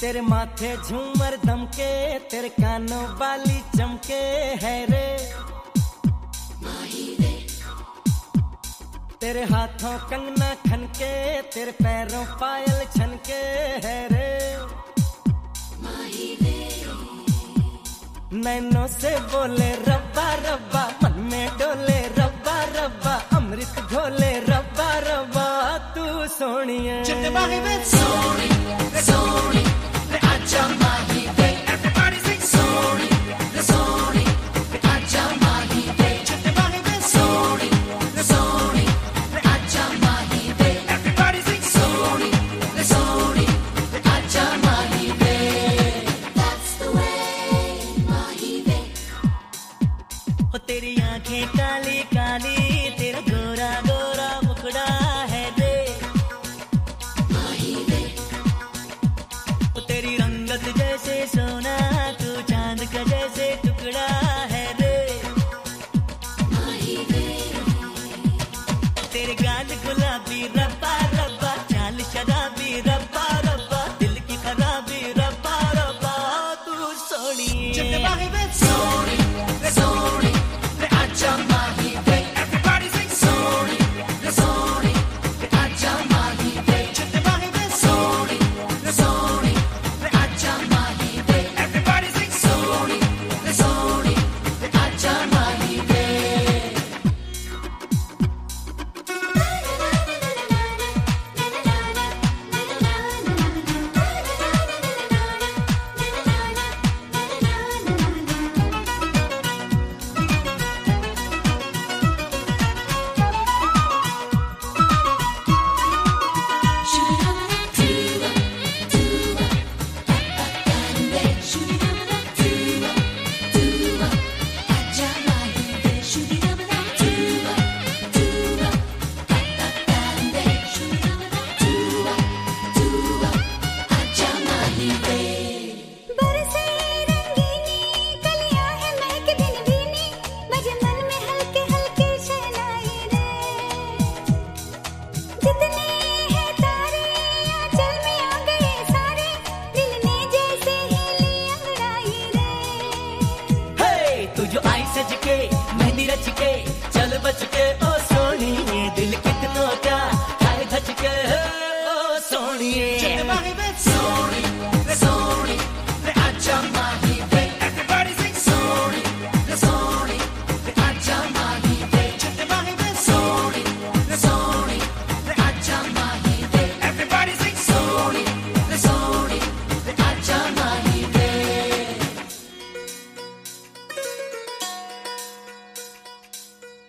तेरे माथे झूमर दमके तेरे कानों वाली चमके है रे। तेरे हाथों कंगना खनके तेरे पैरों पायल छनके है रे। नैनो से बोले रब्बा रब्बा मन में डोले रब्बा रब्बा अमृत ढोले रब्बा रब्बा तू सोनिया सोनी सोनी।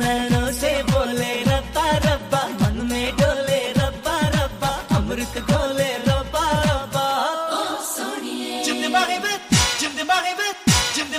नैनों से बोले रब्बा रब्बा। मन में डोले रब्बा रब्बा। अमृत डोले रब्बा रब्बा। जिंदे बाहिबत जिंदे बाहिबत जिंदे